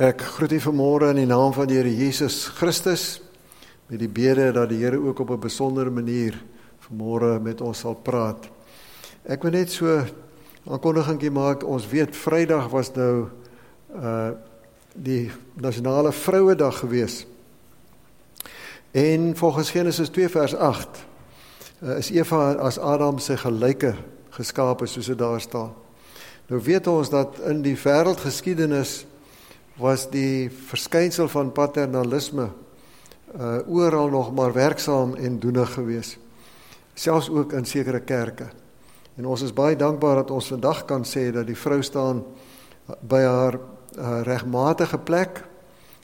Ek groet u vanmôre in die naam van die Here Jesus Christus met die bede dat die Here ook op 'n besondere manier vanmôre met ons sal praat. Ek wil net so aankondigingkie maak. Ons weet Vrydag was nou uh die nasionale vrouedag gewees. En volgens Genesis 2 vers 8 uh, is Eva as Adam se gelyke geskape soos dit daar staan. Nou weet ons dat in die wêreldgeskiedenis was die verskynsel van paternalisme uh oral nog maar werksaam en doenig geweest. Selfs ook in sekere kerke. En ons is baie dankbaar dat ons vandag kan sê dat die vrou staan by haar uh, regmatige plek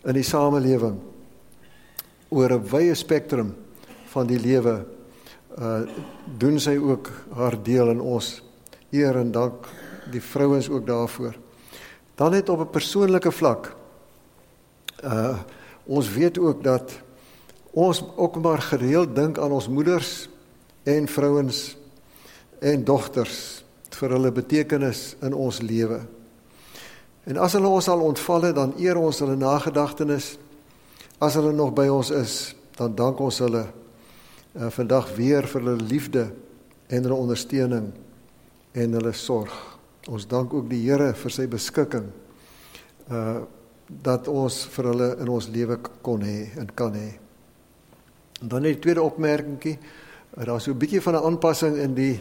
in die samelewing oor 'n wye spektrum van die lewe uh doen sy ook haar deel in ons eer en dank die vrouens ook daarvoor. Dan net op 'n persoonlike vlak. Uh ons weet ook dat ons ook maar gereeld dink aan ons moeders en vrouens en dogters vir hulle betekenis in ons lewe. En as hulle ons al ontval het, dan eer ons hulle nagedagtenis. As hulle nog by ons is, dan dank ons hulle uh, vandag weer vir hulle liefde en hulle ondersteuning en hulle sorg. Ons dank ook die Here vir sy beskikking uh dat ons vir hulle in ons lewe kon hê en kan hê. En dan net die tweede opmerkingie, uh, daar's so 'n bietjie van 'n aanpassing in die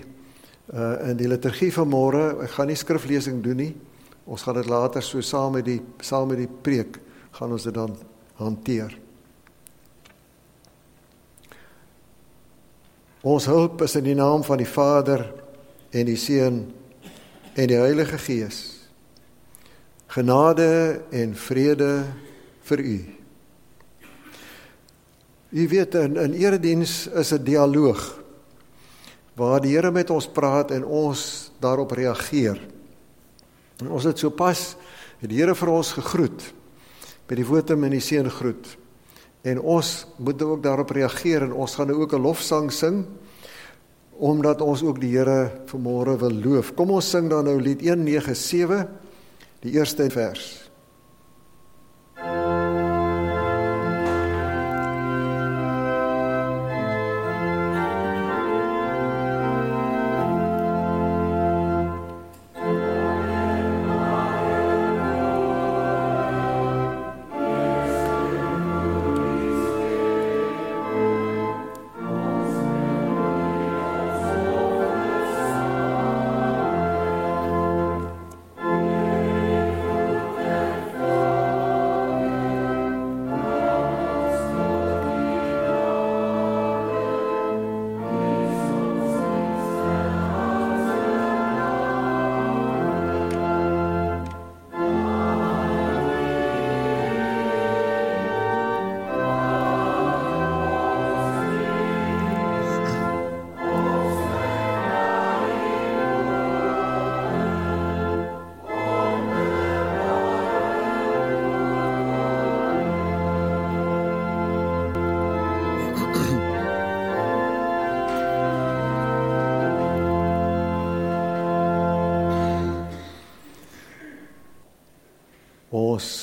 uh in die liturgie van môre. Ek gaan nie skriflesing doen nie. Ons gaan dit later so saam met die saam met die preek gaan ons dit dan hanteer. Ons hulp is in die naam van die Vader en die Seun en die Heilige Gees. Genade en vrede vir u. U weet in in erediens is 'n dialoog waar die Here met ons praat en ons daarop reageer. En ons het sopas het die Here vir ons gegroet met die woorde in die seën groet. En ons moet ook daarop reageer en ons gaan nou ook 'n lofsang sing omdat ons ook die Here vanmôre wil loof. Kom ons sing dan nou lied 197 die eerste vers.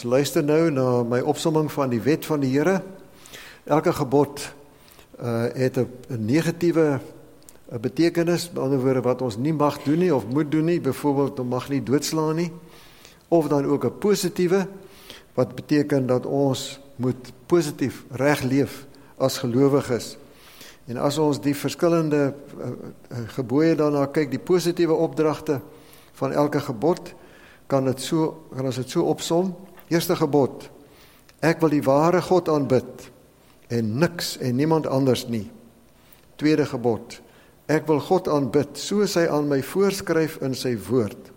Ons luister nou na my opsomming van die wet van die Here. Elke gebod uh het 'n negatiewe 'n betekenis, met ander woorde wat ons nie mag doen nie of moet doen nie, byvoorbeeld om mag nie doodslaan nie, of dan ook 'n positiewe wat beteken dat ons moet positief reg leef as gelowiges. En as ons die verskillende uh, uh, gebooie daarna kyk, die positiewe opdragte van elke gebod, kan dit so kan ons dit so opsom. Eerste gebod: Ek wil die ware God aanbid en niks en niemand anders nie. Tweede gebod: Ek wil God aanbid soos hy aan my voorskryf in sy woord.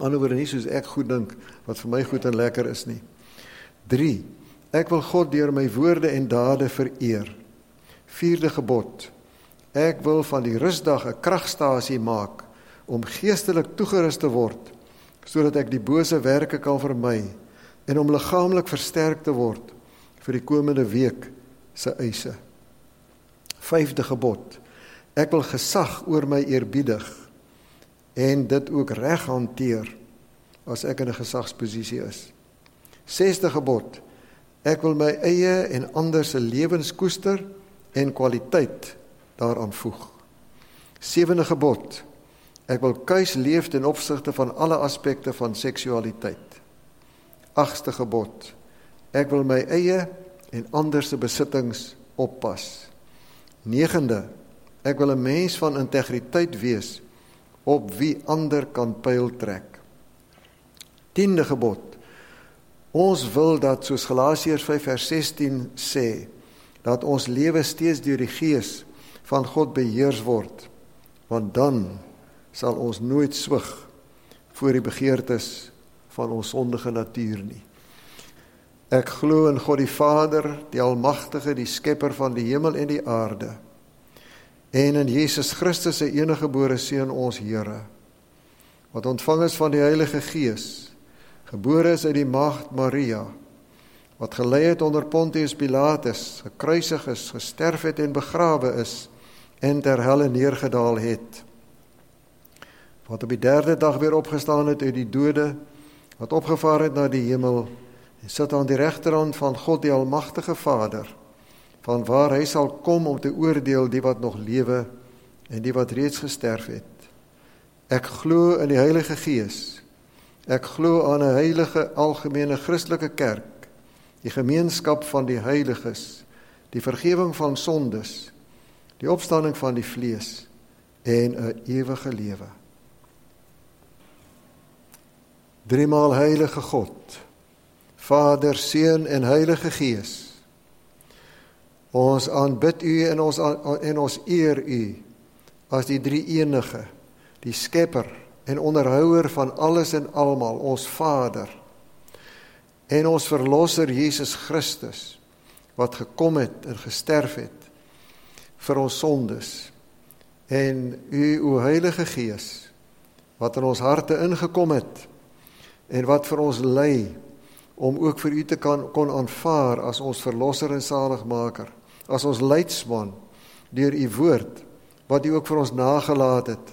Anderswoorde nie soos ek goed dink wat vir my goed en lekker is nie. 3. Ek wil God deur my woorde en dade vereer. Vierde gebod: Ek wil van die rusdag 'n kragstasie maak om geestelik toegerus te word sodat ek die bose werke kan vermy en om liggaamlik versterk te word vir die komende week se eise. Vyfde gebod. Ek wil gesag oor my eerbiedig en dit ook reg hanteer as ek in 'n gesagsposisie is. Sesde gebod: Ek wil my eie en ander se lewens koester en kwaliteit daaraan voeg. Sewende gebod: Ek wil kuis leef ten opsigte van alle aspekte van seksualiteit. Agste gebod: Ek wil my eie en ander se besittings oppas. Negende: Ek wil 'n mens van integriteit wees op wie ander kan pyl trek. Tiende gebod: Ons wil dat soos Galasiërs 5:16 sê, dat ons lewe steeds deur die Gees van God beheers word, want dan sal ons nooit swig voor die begeertes van ons sondige natuur nie. Ek glo in God die Vader, die almagtige, die skepper van die hemel en die aarde, en in Jesus Christus se enige gebore seun ons Here, wat ontvang is van die Heilige Gees, gebore is uit die maagd Maria, wat gelei het onder Pontius Pilatus, gekruisig is, gesterf het en begrawe is en ter helle neergedaal het. Wat op die derde dag weer opgestaan het uit die dode, wat opgevaar het na die hemel, en sit aan die regterhand van God die almagtige Vader van waar hy sal kom om te oordeel die wat nog lewe en die wat reeds gesterf het. Ek glo in die Heilige Gees. Ek glo aan 'n heilige algemene Christelike kerk die gemeenskap van die heiliges die vergifnis van sondes die opstanding van die vlees en 'n ewige lewe Driemaal heilige God Vader, Seun en Heilige Gees. Ons aanbid U en ons en ons eer U as die drie enige, die Skepper en onderhouer van alles en almal, ons Vader. En ons verlosser Jesus Christus wat gekom het en gesterf het vir ons sondes. En U o Heilige Gees wat in ons harte ingekom het en wat vir ons lei om ook vir u te kan kon aanvaar as ons verlosser en saligmaker, as ons leidsman deur u woord wat u ook vir ons nagelaat het.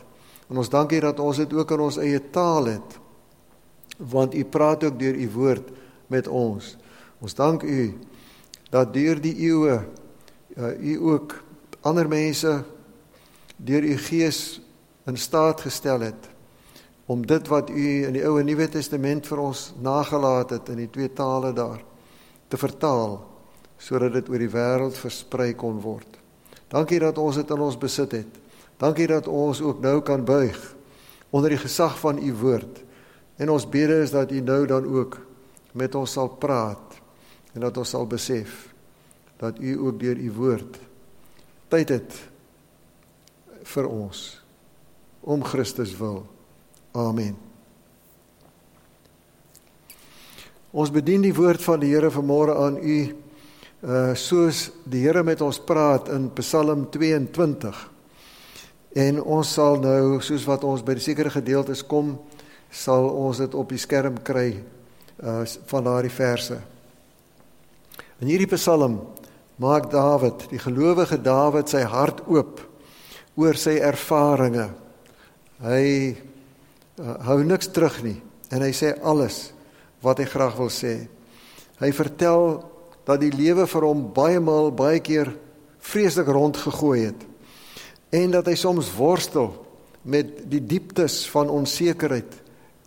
En ons dankie dat ons dit ook in ons eie taal het. Want u praat ook deur u woord met ons. Ons dank u dat deur die eeue uh, u ook ander mense deur u gees in staat gestel het om dit wat u in die Ou en Nuwe Testament vir ons nagelaat het in die twee tale daar te vertaal sodat dit oor die wêreld versprei kon word. Dankie dat ons dit in ons besit het. Dankie dat ons ook nou kan buig onder die gesag van u woord. En ons bede is dat u nou dan ook met ons sal praat en dat ons sal besef dat u ook deur u woord tyd het vir ons om Christus wil. Amen. Ons bedien die woord van die Here vanmôre aan u uh soos die Here met ons praat in Psalm 22. En ons sal nou soos wat ons by die sekere gedeeltes kom, sal ons dit op die skerm kry uh van daardie verse. In hierdie Psalm maak Dawid, die gelowige Dawid sy hart oop oor sy ervarings. Hy uh, hou niks terug nie en hy sê alles wat hy graag wil sê. Hy vertel dat die lewe vir hom baie maal baie keer vreeslik rondgegooi het en dat hy soms worstel met die dieptes van onsekerheid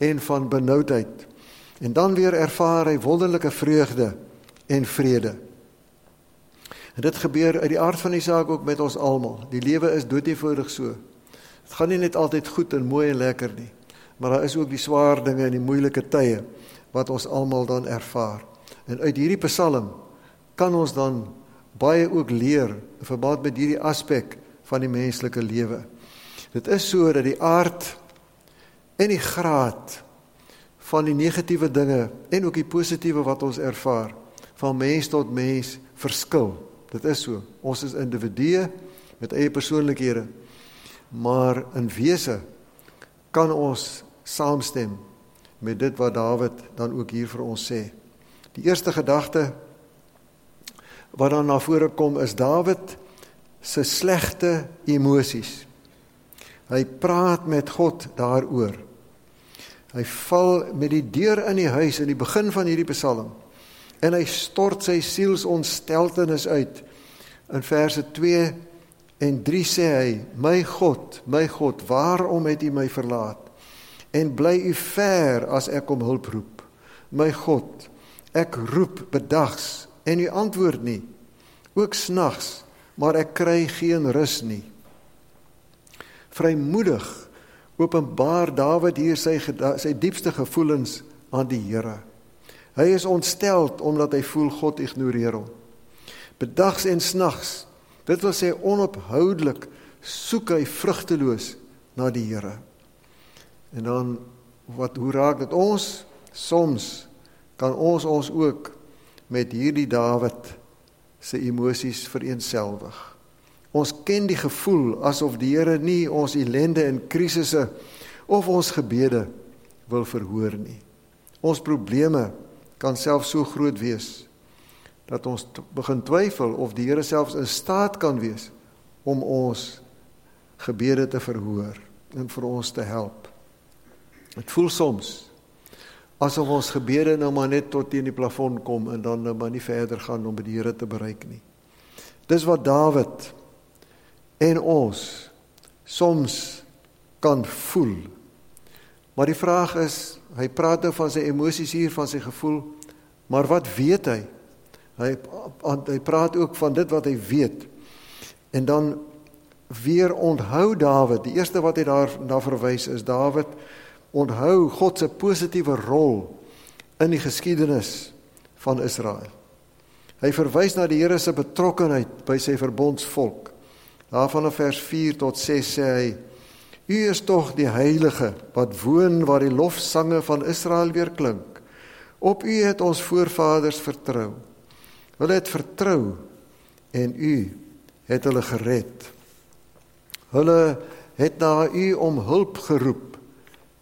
en van benoudheid. En dan weer ervaar hy wonderlike vreugde en vrede. En dit gebeur uit die aard van die saak ook met ons almal. Die lewe is doeteenvoudig so. Dit gaan nie net altyd goed en mooi en lekker nie maar daar is ook die swaar dinge en die moeilike tye wat ons almal dan ervaar. En uit hierdie Psalm kan ons dan baie ook leer in verband met hierdie aspek van die menslike lewe. Dit is so dat die aard en die graad van die negatiewe dinge en ook die positiewe wat ons ervaar van mens tot mens verskil. Dit is so. Ons is individue met eie persoonlikhede. Maar in wese kan ons saamstem met dit wat Dawid dan ook hier vir ons sê. Die eerste gedagte wat dan na vore kom is Dawid se slegte emosies. Hy praat met God daaroor. Hy val met die deur in die huis in die begin van hierdie Psalm. en hy stort sy sielsontsteltenis uit. In verse 2 en 3 sê hy: "My God, my God, waarom het U my verlaat? En bly U ver as ek om hulp roep? My God, ek roep bedags en U antwoord nie. Ook snags, maar ek kry geen rus nie." Vrymoedig openbaar Dawid hier sy sy diepste gevoelens aan die Here. Hy is ontsteld omdat hy voel God ignoreer hom. Bedags en snags, dit wil sê onophoudelik soek hy vrugteloos na die Here. En dan wat hoe raak dit ons? Soms kan ons ons ook met hierdie Dawid se emosies vereenselwig. Ons ken die gevoel asof die Here nie ons ellende en krisisse of ons gebede wil verhoor nie. Ons probleme kan self so groot wees dat ons begin twyfel of die Here selfs in staat kan wees om ons gebede te verhoor en vir ons te help. Dit voel soms asof ons gebede nou maar net tot teen die plafon kom en dan nou maar nie verder gaan om by die Here te bereik nie. Dis wat Dawid en ons soms kan voel. Maar die vraag is, hy praat nou van sy emosies hier, van sy gevoel, maar wat weet hy? Hy hy praat ook van dit wat hy weet. En dan weer onthou Dawid, die eerste wat hy daar na verwys is Dawid onthou God se positiewe rol in die geskiedenis van Israel. Hy verwys na die Here se betrokkenheid by sy verbondsvolk. Daarvan in vers 4 tot 6 sê hy: U is tog die heilige wat woon waar die lofsange van Israel weer klink. Op U het ons voorvaders vertrou. Hulle het vertrou en U het hulle gered. Hulle het na U om hulp geroep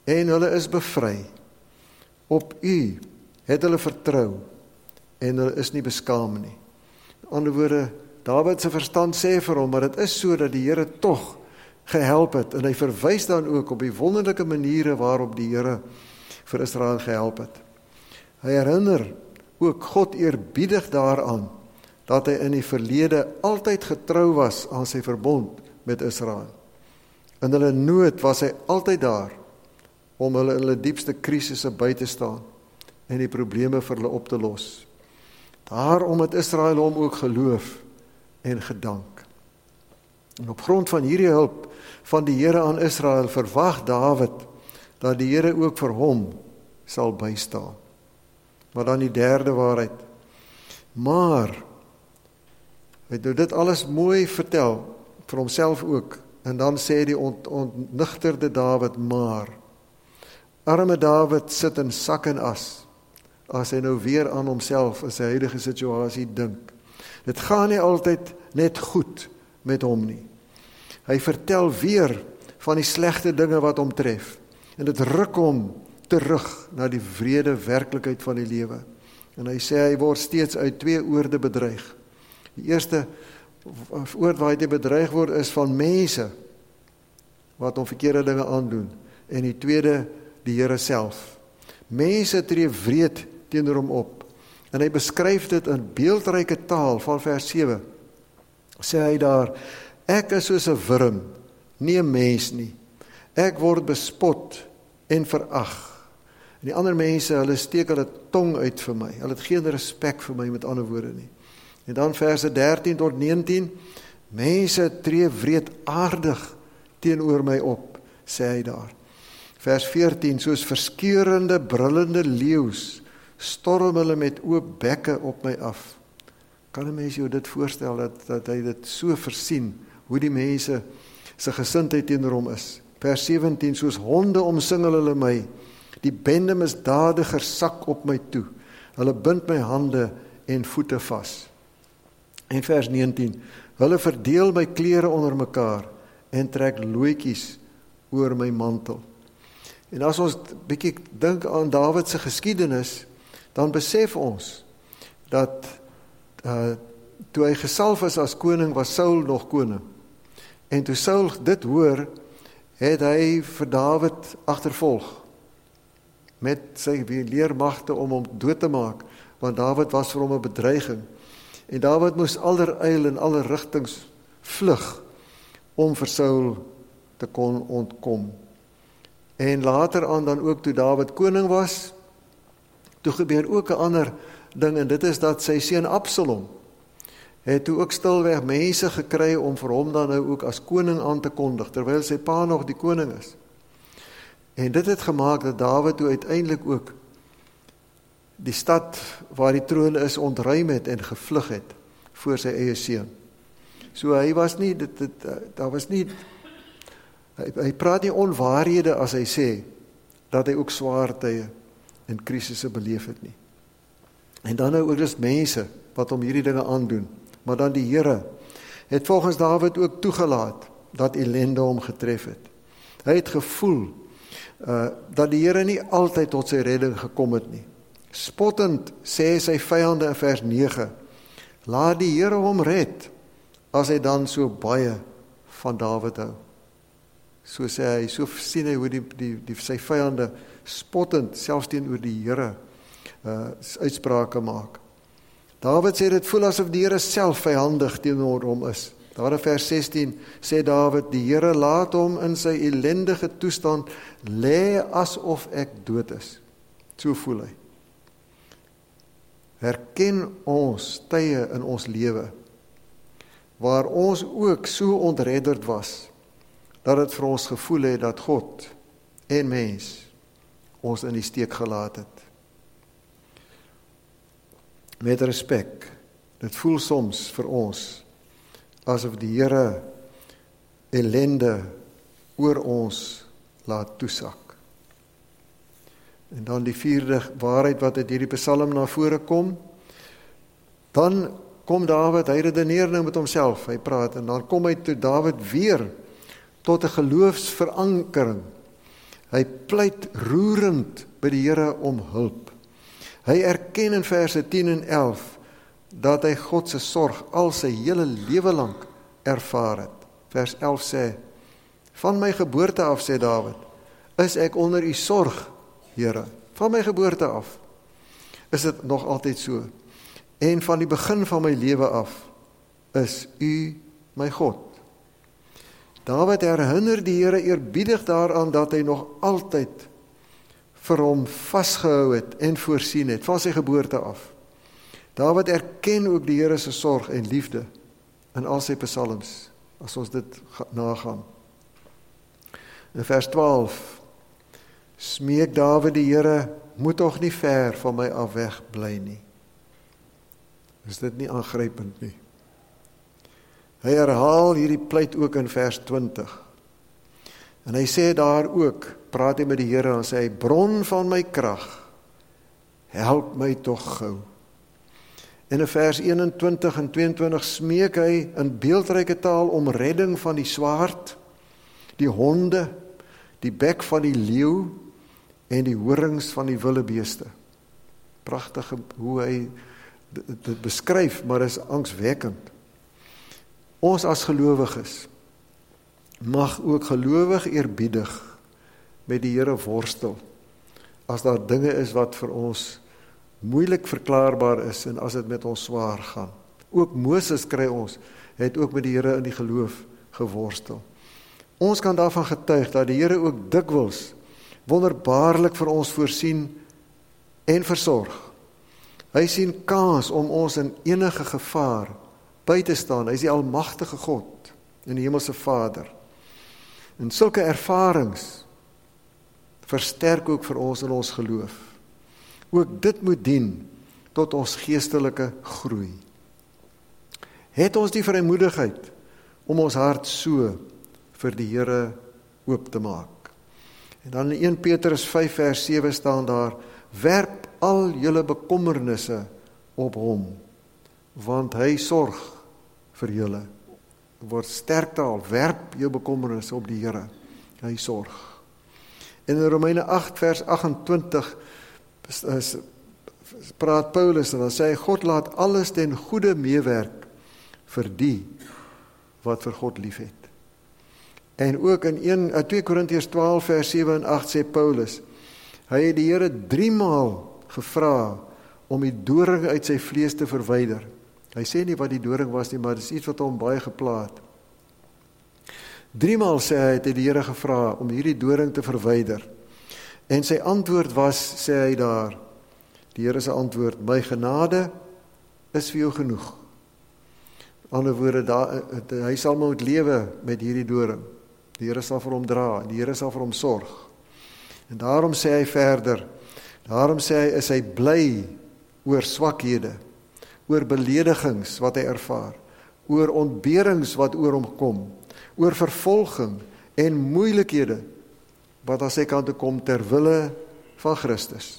en hulle is bevry. Op U het hulle vertrou en hulle is nie beskaam nie. In ander woorde Dawid se verstand sê vir hom maar dit is sodat die Here tog gehelp het en hy verwys dan ook op die wonderlike maniere waarop die Here vir Israel gehelp het. Hy herinner ook God eerbiedig daaraan dat hy in die verlede altyd getrou was aan sy verbond met Israel. In hulle nood was hy altyd daar om hulle in hulle diepste krisisse by te staan en die probleme vir hulle op te los. Daarom het Israel hom ook geloof en gedank. En op grond van hierdie hulp van die Here aan Israel verwag Dawid dat die Here ook vir hom sal bystaan. Maar dan die derde waarheid. Maar het nou dit alles mooi vertel vir homself ook en dan sê die ont, ontnigterde Dawid maar arme Dawid sit in sak en as as hy nou weer aan homself in sy huidige situasie dink. Dit gaan nie altyd net goed met hom nie. Hy vertel weer van die slegte dinge wat hom tref en dit ruk hom terug na die wrede werklikheid van die lewe. En hy sê hy word steeds uit twee oorde bedreig. Die eerste oord waar hy bedreig word is van mense wat hom verkeerde dinge aandoen en die tweede die Here self. Mense tree wreed teenoor hom op. En hy beskryf dit in beeldryke taal van vers 7. Sê hy daar: Ek is soos 'n wurm, nie 'n mens nie. Ek word bespot en verag. En die ander mense, hulle steek hulle tong uit vir my. Hulle het geen respek vir my met ander woorde nie. En dan verse 13 tot 19: Mense tree wreedaardig teenoor my op, sê hy daar. Vers 14: Soos verskeurende brullende leeu's storm hulle met oop bekke op my af. Kan 'n mens jou dit voorstel dat dat hy dit so versien hoe die mense se gesindheid teenoor hom is. Vers 17 soos honde omsingel hulle my. Die bende misdadigers sak op my toe. Hulle bind my hande en voete vas. En vers 19 hulle verdeel my klere onder mekaar en trek loetjies oor my mantel. En as ons bietjie dink aan Dawid se geskiedenis, dan besef ons dat uh toe hy gesalf is as koning was Saul nog koning. En toe Saul dit hoor, het hy vir Dawid agtervolg met sy leermagte om hom dood te maak want Dawid was vir hom 'n bedreiging. En Dawid moes alleryl in alle rigtings vlug om vir Saul te kon ontkom. En later aan dan ook toe Dawid koning was, toe gebeur ook 'n ander ding en dit is dat sy seun Absalom het toe ook stilweg mense gekry om vir hom dan nou ook as koning aan te kondig terwyl sy pa nog die koning is. En dit het gemaak dat Dawid toe uiteindelik ook die stad waar die troon is ontruim het en gevlug het voor sy eie seun. So hy was nie dit dit daar was nie hy, hy praat nie onwaarhede as hy sê dat hy ook swaar tye en krisisse beleef het nie. En dan nou ook dis mense wat hom hierdie dinge aandoen. Maar dan die Here het volgens Dawid ook toegelaat dat ellende hom getref het. Hy het gevoel uh dat die Here nie altyd tot sy redding gekom het nie. Spottend sê sy vyande in vers 9: Laat die Here hom red as hy dan so baie van Dawid hou. So sê hy, so sien hy hoe die die, die sy vyande spottend selfs teenoor die Here uh uitsprake maak. Dawid sê dit voel asof die Here self vyandig teenoor hom is. Daar in vers 16 sê Dawid die Here laat hom in sy ellendige toestand lê asof ek dood is. So voel hy. Herken ons tye in ons lewe waar ons ook so ontredderd was dat dit vir ons gevoel het dat God en mens ons in die steek gelaat het met respek. Dit voel soms vir ons asof die Here ellende oor ons laat toesak. En dan die vierde waarheid wat uit hierdie Psalm na vore kom, dan kom Dawid, hy redeneer nou met homself. Hy praat en dan kom hy toe Dawid weer tot 'n geloofsverankering. Hy pleit roerend by die Here om hulp. Hy erken in verse 10 en 11 dat hy God se sorg al sy hele lewe lank ervaar het. Vers 11 sê: Van my geboorte af sê Dawid, is ek onder u sorg, Here. Van my geboorte af is dit nog altyd so. En van die begin van my lewe af is u my God. Dawid herinner die Here eerbiedig daaraan dat hy nog altyd vir hom vasgehou het en voorsien het van sy geboorte af. Dawid erken ook die Here se sorg en liefde in al sy psalms as ons dit nagaan. In vers 12 smeek Dawid die Here moet tog nie ver van my af weg bly nie. Is dit nie aangrypend nie? Hy herhaal hierdie pleit ook in vers 20. En hy sê daar ook praat hy met die Here en sê hy bron van my krag help my tog gou. En in vers 21 en 22 smeek hy in beeldryke taal om redding van die swaard, die honde, die bek van die leeu en die horings van die wilde beeste. Pragtig hoe hy dit beskryf, maar is angswekkend. Ons as gelowiges mag ook gelowig eerbiedig met die Here worstel. As daar dinge is wat vir ons moeilik verklaarbaar is en as dit met ons swaar gaan. Ook Moses kry ons het ook met die Here in die geloof geworstel. Ons kan daarvan getuig dat die Here ook dikwels wonderbaarlik vir ons voorsien en versorg. Hy sien kans om ons in enige gevaar by te staan. Hy is die almagtige God en die hemelse Vader. En sulke ervarings versterk ook vir ons in ons geloof. Ook dit moet dien tot ons geestelike groei. Het ons die vrymoedigheid om ons hart so vir die Here oop te maak. En dan in 1 Petrus 5 vers 7 staan daar: Werp al julle bekommernisse op hom, want hy sorg vir julle. Word sterk taal, werp jou bekommernisse op die Here. Hy sorg. En in Romeine 8 vers 28 is praat Paulus en dan sê hy God laat alles ten goeie meewerk vir die wat vir God liefhet. En ook in 1 2 Korintiërs 12 vers 7 en 8 sê Paulus hy het die Here 3 maal gevra om die doring uit sy vlees te verwyder. Hy sê nie wat die doring was nie, maar dit is iets wat hom baie gepla het. Driemaal sê hy het die Here gevra om hierdie doring te verwyder. En sy antwoord was sê hy daar die Here se antwoord my genade is vir jou genoeg. Ander woorde daar hy sal moet lewe met hierdie doring. Die Here sal vir hom dra, die Here sal vir hom sorg. En daarom sê hy verder. Daarom sê hy is hy bly oor swakhede, oor beledigings wat hy ervaar, oor ontberings wat oor hom kom, oor vervolging en moeilikhede wat aan sy kant toe kom ter wille van Christus.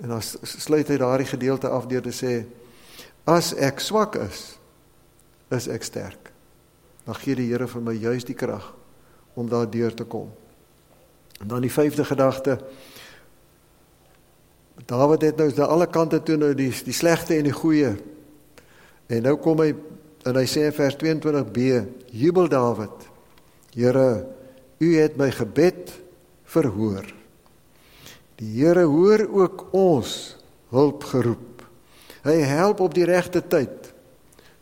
En dan sluit hy daardie gedeelte af deur te sê as ek swak is, is ek sterk. Dan gee die Here vir my juis die krag om daardeur te kom. En dan die vyfde gedagte. Dawid het nou aan alle kante toe nou die die slegte en die goeie. En nou kom hy en hy sê in vers 22b: Jubel Dawid. Here, U het my gebed verhoor. Die Here hoor ook ons hulp geroep. Hy help op die regte tyd.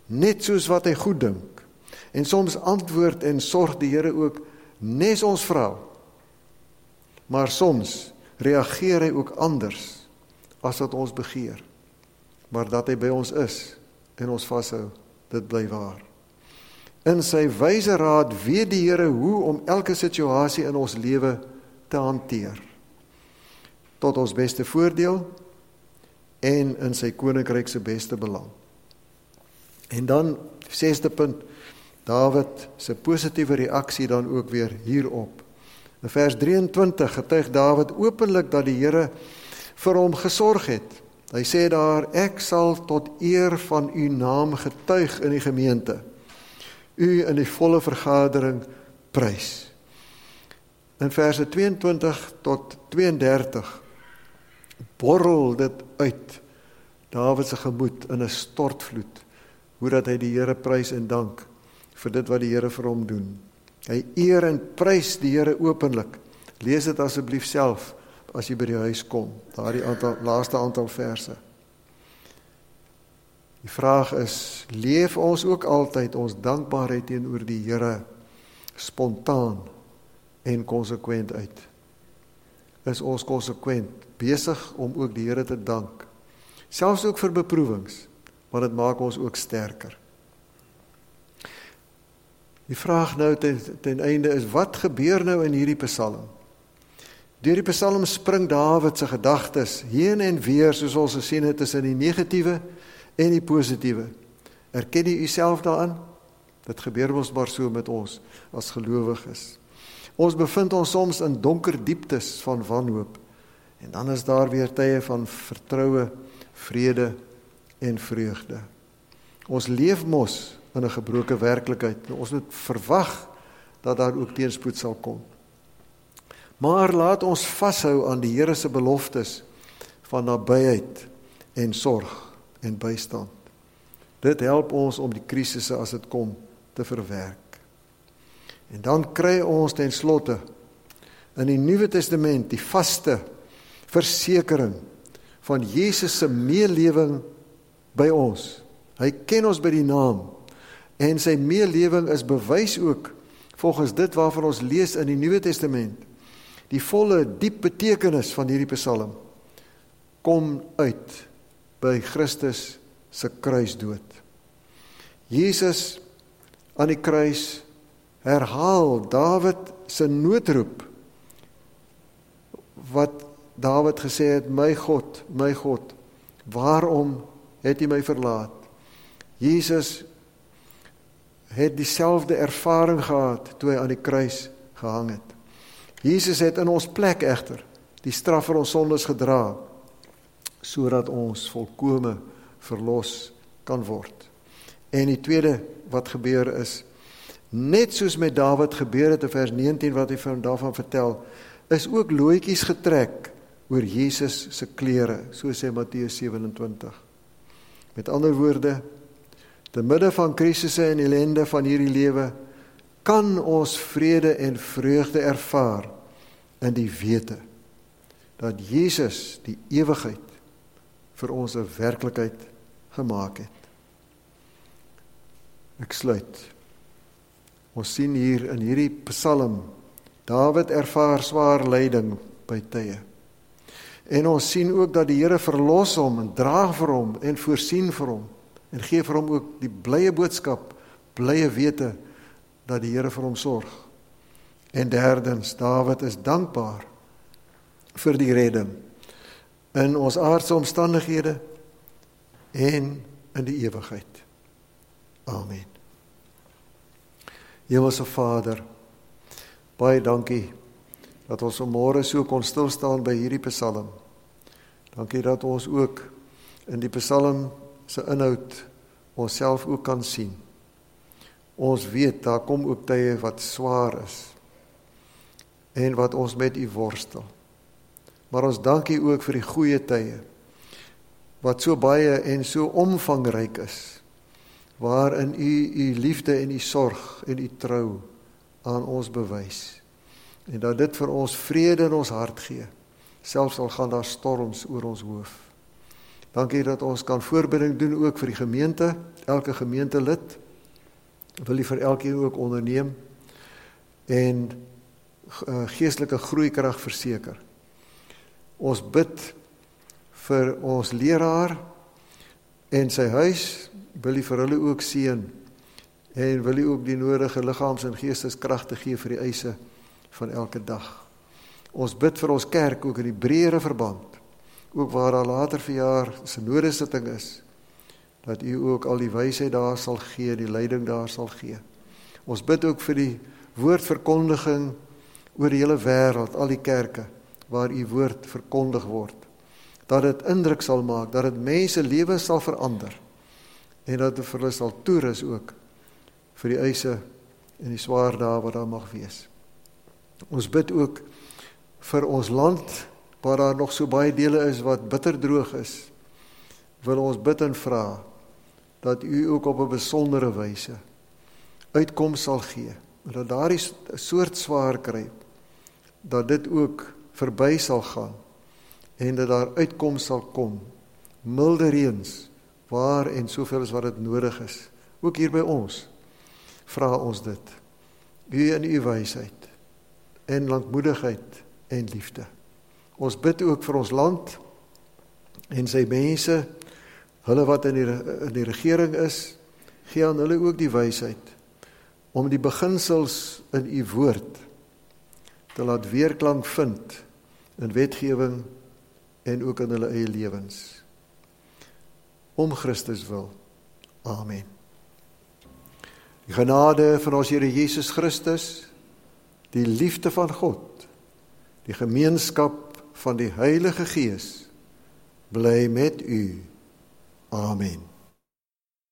Net soos wat hy goed dink. En soms antwoord en sorg die Here ook nes ons vra. Maar soms reageer hy ook anders as wat ons begeer. Maar dat hy by ons is en ons vashou, dit bly waar. In sy wyse raad weet die Here hoe om elke situasie in ons lewe te hanteer tot ons beste voordeel en in sy koninkryk se beste belang. En dan sesde punt Dawid se positiewe reaksie dan ook weer hierop. In vers 23 getuig Dawid openlik dat die Here vir hom gesorg het. Hy sê daar ek sal tot eer van u naam getuig in die gemeente. U in die volle vergadering prys. In verse 22 tot 32 borrel dit uit Dawid se gemoed in 'n stortvloed hoe dat hy die Here prys en dank vir dit wat die Here vir hom doen. Hy eer en prys die Here openlik. Lees dit asseblief self as jy by die huis kom, daardie aantal laaste aantal verse. Die vraag is, leef ons ook altyd ons dankbaarheid teenoor die Here spontaan en konsekwent uit? Is ons konsekwent besig om ook die Here te dank? Selfs ook vir beproewings, want dit maak ons ook sterker. Die vraag nou ten, ten einde is wat gebeur nou in hierdie Psalm? Deur die Psalm spring Dawid se gedagtes heen en weer soos ons gesien het tussen die negatiewe en die positiewe. Erken jy jouself daarin? Dit gebeur mos maar so met ons as gelowiges. Ons bevind ons soms in donker dieptes van wanhoop en dan is daar weer tye van vertroue, vrede en vreugde. Ons leef mos in 'n gebroke werklikheid. Ons moet verwag dat daar ook teenspoed sal kom. Maar laat ons vashou aan die Here se beloftes van nabyheid en sorg en bystand. Dit help ons om die krisisse as dit kom te verwerk. En dan kry ons ten slotte in die Nuwe Testament die vaste versekering van Jesus se meelewing by ons. Hy ken ons by die naam En sy meelewing is bewys ook volgens dit waarvan ons lees in die Nuwe Testament. Die volle diep betekenis van hierdie Psalm kom uit by Christus se kruisdood. Jesus aan die kruis herhaal Dawid se noodroep wat Dawid gesê het my God my God waarom het U my verlaat Jesus het dieselfde ervaring gehad toe hy aan die kruis gehang het. Jesus het in ons plek egter die straf vir ons sondes gedra sodat ons volkome verlos kan word. En die tweede wat gebeur is net soos met Dawid gebeur het in vers 19 wat hy van daarvan vertel, is ook loetjies getrek oor Jesus se klere, so sê Matteus 27. Met ander woorde, te midde van krisisse en ellende van hierdie lewe kan ons vrede en vreugde ervaar in die wete dat Jesus die ewigheid vir ons 'n werklikheid gemaak het. Ek sluit. Ons sien hier in hierdie Psalm Dawid ervaar swaar lyding by tye. En ons sien ook dat die Here verlos hom en dra vir hom en voorsien vir hom en gee vir hom ook die blye boodskap, blye wete dat die Here vir hom sorg. En derdens, Dawid is dankbaar vir die redding in ons aardse omstandighede en in die ewigheid. Amen. Hemelse Vader, baie dankie dat ons vanmôre so kon stil staan by hierdie Psalm. Dankie dat ons ook in die Psalm se inhoud onsself ook kan sien. Ons weet daar kom ook tye wat swaar is en wat ons met U worstel. Maar ons dankie ook vir die goeie tye wat so baie en so omvangryk is waarin U U liefde en U sorg en U trou aan ons bewys en dat dit vir ons vrede in ons hart gee selfs al gaan daar storms oor ons hoof. Dankie dat ons kan voorbereiding doen ook vir die gemeente, elke gemeentelid. Wil U vir elkeen ook onderneem en uh, geestelike groeikrag verseker. Ons bid vir ons leraar en sy huis, wil U vir hulle ook seën en wil U ook die nodige liggaams- en geesteskragte gee vir die eise van elke dag. Ons bid vir ons kerk ook in die breëre verband. Ook waar daar later verjaar synode sitting is, dat U ook al die wysheid daar sal gee, die leiding daar sal gee. Ons bid ook vir die woordverkondiging oor die hele wêreld, al die kerke waar U woord verkondig word. Dat dit indruk sal maak, dat dit mense lewens sal verander en dat dit vir hulle sal toerus ook vir die eise en die swaar dae wat daar mag wees. Ons bid ook vir ons land waar daar nog so baie dele is wat bitterdroog is. Wil ons bid en vra dat U ook op 'n besondere wyse uitkoms sal gee. Dat daardie soort swaar kry dat dit ook verby sal gaan en dat daar uitkoms sal kom. Milde reëns waar en soveel as wat dit nodig is. Ook hier by ons vra ons dit. U in u wysheid en lankmoedigheid en liefde. Ons bid ook vir ons land en sy mense, hulle wat in die in die regering is, gee aan hulle ook die wysheid om die beginsels in u woord te laat weerklank vind in wetgewing en ook in hulle eie lewens. Om Christus wil. Amen. Die genade van ons Here Jesus Christus, die liefde van God die gemeenskap van die Heilige Gees bly met u. Amen.